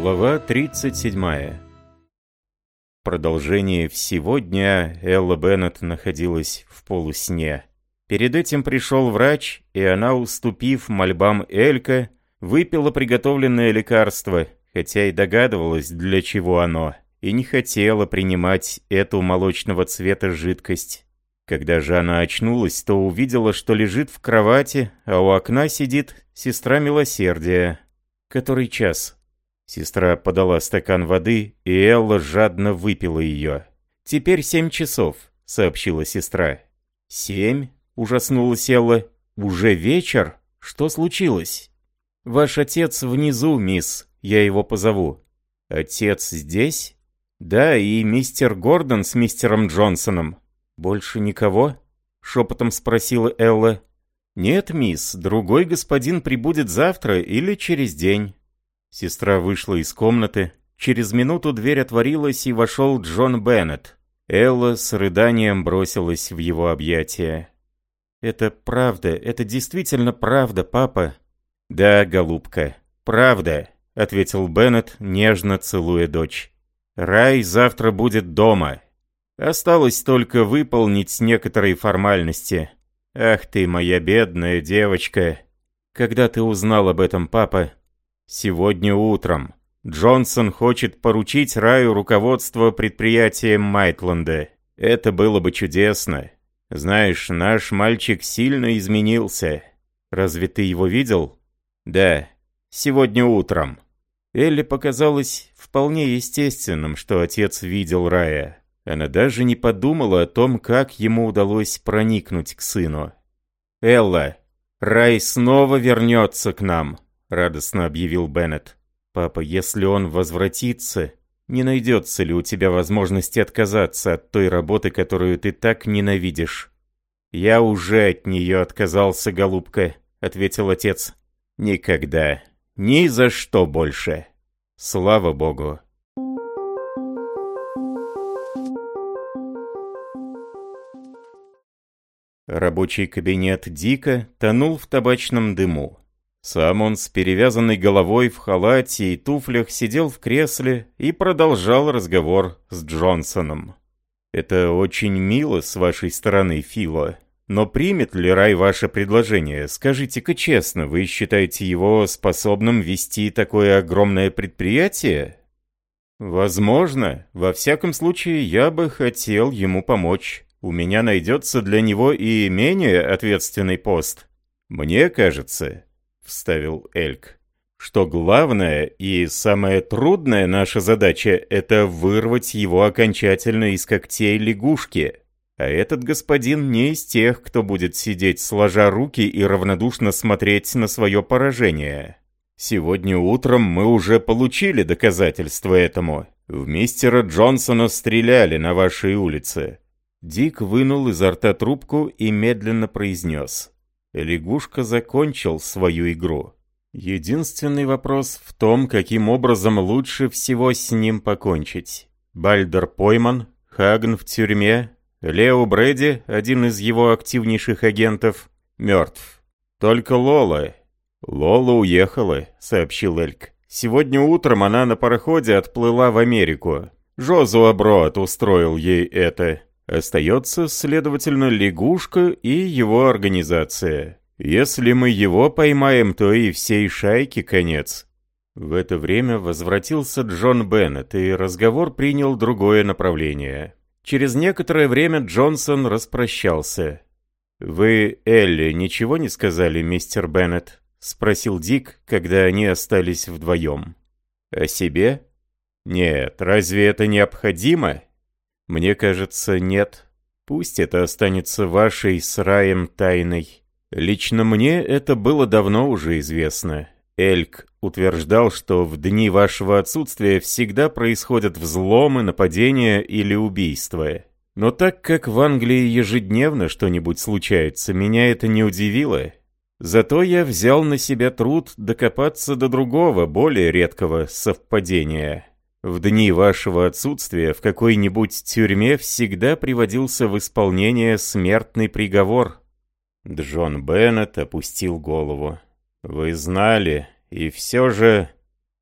Глава 37 В продолжении всего дня Элла Беннет находилась в полусне. Перед этим пришел врач, и она, уступив мольбам Элька, выпила приготовленное лекарство, хотя и догадывалась, для чего оно, и не хотела принимать эту молочного цвета жидкость. Когда же она очнулась, то увидела, что лежит в кровати, а у окна сидит сестра милосердия. Который час? Сестра подала стакан воды, и Элла жадно выпила ее. «Теперь семь часов», — сообщила сестра. «Семь?» — ужаснулась Элла. «Уже вечер? Что случилось?» «Ваш отец внизу, мисс. Я его позову». «Отец здесь?» «Да, и мистер Гордон с мистером Джонсоном». «Больше никого?» — шепотом спросила Элла. «Нет, мисс, другой господин прибудет завтра или через день». Сестра вышла из комнаты. Через минуту дверь отворилась, и вошел Джон Беннет. Элла с рыданием бросилась в его объятия. «Это правда, это действительно правда, папа». «Да, голубка, правда», — ответил Беннет, нежно целуя дочь. «Рай завтра будет дома. Осталось только выполнить некоторые формальности. Ах ты, моя бедная девочка. Когда ты узнал об этом, папа? Сегодня утром. Джонсон хочет поручить Раю руководство предприятием Майтленда. Это было бы чудесно. Знаешь, наш мальчик сильно изменился. Разве ты его видел? Да, сегодня утром. Элли показалось вполне естественным, что отец видел Рая. Она даже не подумала о том, как ему удалось проникнуть к сыну. «Элла, Рай снова вернется к нам», — радостно объявил Беннет. «Папа, если он возвратится, не найдется ли у тебя возможности отказаться от той работы, которую ты так ненавидишь?» «Я уже от нее отказался, голубка», — ответил отец. «Никогда. Ни за что больше. Слава богу». Рабочий кабинет Дика тонул в табачном дыму. Сам он с перевязанной головой в халате и туфлях сидел в кресле и продолжал разговор с Джонсоном. «Это очень мило с вашей стороны, Фило. Но примет ли Рай ваше предложение? Скажите-ка честно, вы считаете его способным вести такое огромное предприятие?» «Возможно. Во всяком случае, я бы хотел ему помочь» у меня найдется для него и менее ответственный пост. Мне кажется, — вставил Эльк, — что главная и самая трудная наша задача — это вырвать его окончательно из когтей лягушки. А этот господин не из тех, кто будет сидеть сложа руки и равнодушно смотреть на свое поражение. Сегодня утром мы уже получили доказательства этому. В мистера Джонсона стреляли на вашей улице. Дик вынул изо рта трубку и медленно произнес. Лягушка закончил свою игру. Единственный вопрос в том, каким образом лучше всего с ним покончить. Бальдер пойман, Хаген в тюрьме, Лео Брэди, один из его активнейших агентов, мертв. Только Лола. Лола уехала, сообщил Эльк. Сегодня утром она на пароходе отплыла в Америку. Жозуа Брод устроил ей это. Остается, следовательно, лягушка и его организация. Если мы его поймаем, то и всей шайке конец. В это время возвратился Джон Беннет, и разговор принял другое направление. Через некоторое время Джонсон распрощался. «Вы, Элли, ничего не сказали, мистер Беннет?» — спросил Дик, когда они остались вдвоем. «О себе?» «Нет, разве это необходимо?» Мне кажется, нет. Пусть это останется вашей с раем тайной. Лично мне это было давно уже известно. Эльк утверждал, что в дни вашего отсутствия всегда происходят взломы, нападения или убийства. Но так как в Англии ежедневно что-нибудь случается, меня это не удивило. Зато я взял на себя труд докопаться до другого, более редкого совпадения. В дни вашего отсутствия в какой-нибудь тюрьме всегда приводился в исполнение смертный приговор». Джон Беннет опустил голову. «Вы знали, и все же...»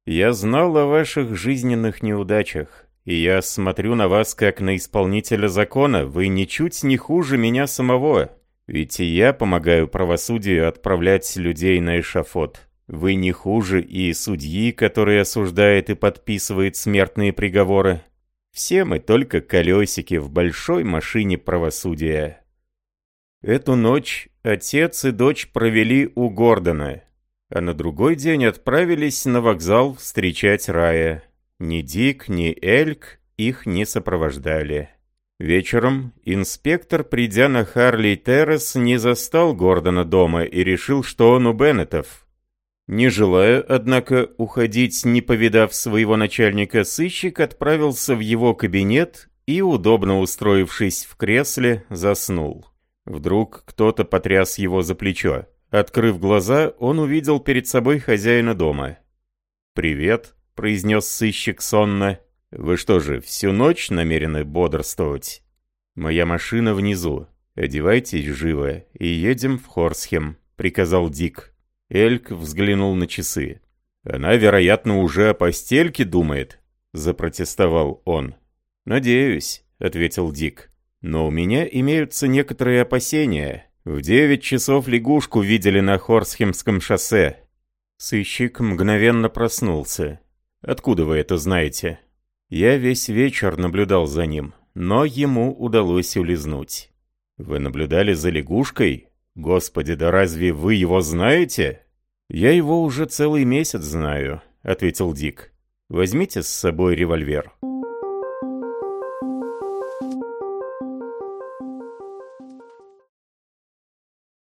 Я знал о ваших жизненных неудачах, и я смотрю на вас как на исполнителя закона. Вы ничуть не хуже меня самого. Ведь и я помогаю правосудию отправлять людей на эшафот. Вы не хуже и судьи, который осуждает и подписывает смертные приговоры. Все мы только колесики в большой машине правосудия. Эту ночь отец и дочь провели у Гордона, а на другой день отправились на вокзал встречать Рая. Ни Дик, ни Эльк их не сопровождали. Вечером инспектор, придя на Харли Террас, не застал Гордона дома и решил, что он у Беннетов. Не желая, однако, уходить, не повидав своего начальника, сыщик отправился в его кабинет и, удобно устроившись в кресле, заснул. Вдруг кто-то потряс его за плечо. Открыв глаза, он увидел перед собой хозяина дома. «Привет», — произнес сыщик сонно. «Вы что же, всю ночь намерены бодрствовать?» «Моя машина внизу. Одевайтесь живо и едем в Хорсхем», — приказал Дик. Эльк взглянул на часы. «Она, вероятно, уже о постельке думает», — запротестовал он. «Надеюсь», — ответил Дик. «Но у меня имеются некоторые опасения. В девять часов лягушку видели на Хорсхемском шоссе». Сыщик мгновенно проснулся. «Откуда вы это знаете?» Я весь вечер наблюдал за ним, но ему удалось улизнуть. «Вы наблюдали за лягушкой? Господи, да разве вы его знаете?» «Я его уже целый месяц знаю», — ответил Дик. «Возьмите с собой револьвер».